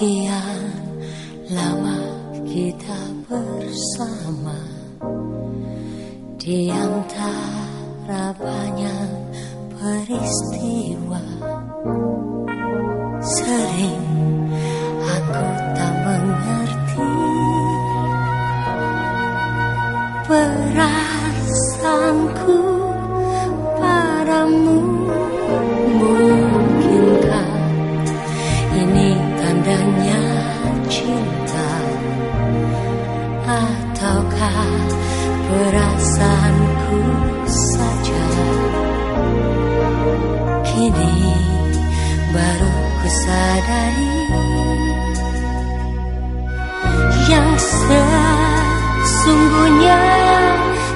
Sekian lama kita bersama. Di antara banyak peristiwa Sering aku tak mengerti Perasaanku padamu perasaanku saja. Kini baru ku sadari Yang sesungguhnya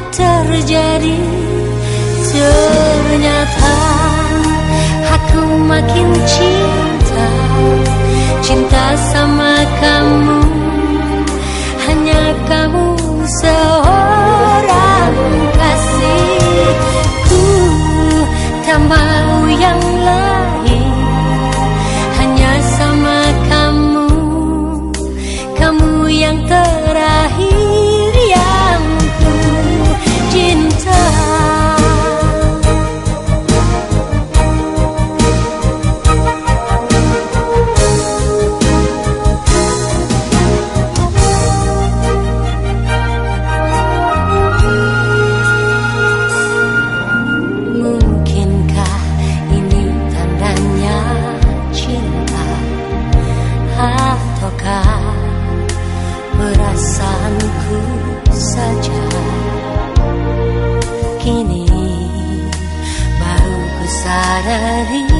terjadi. Ternyata aku makin cinta Cinta sama kamu Kini baru ku sadari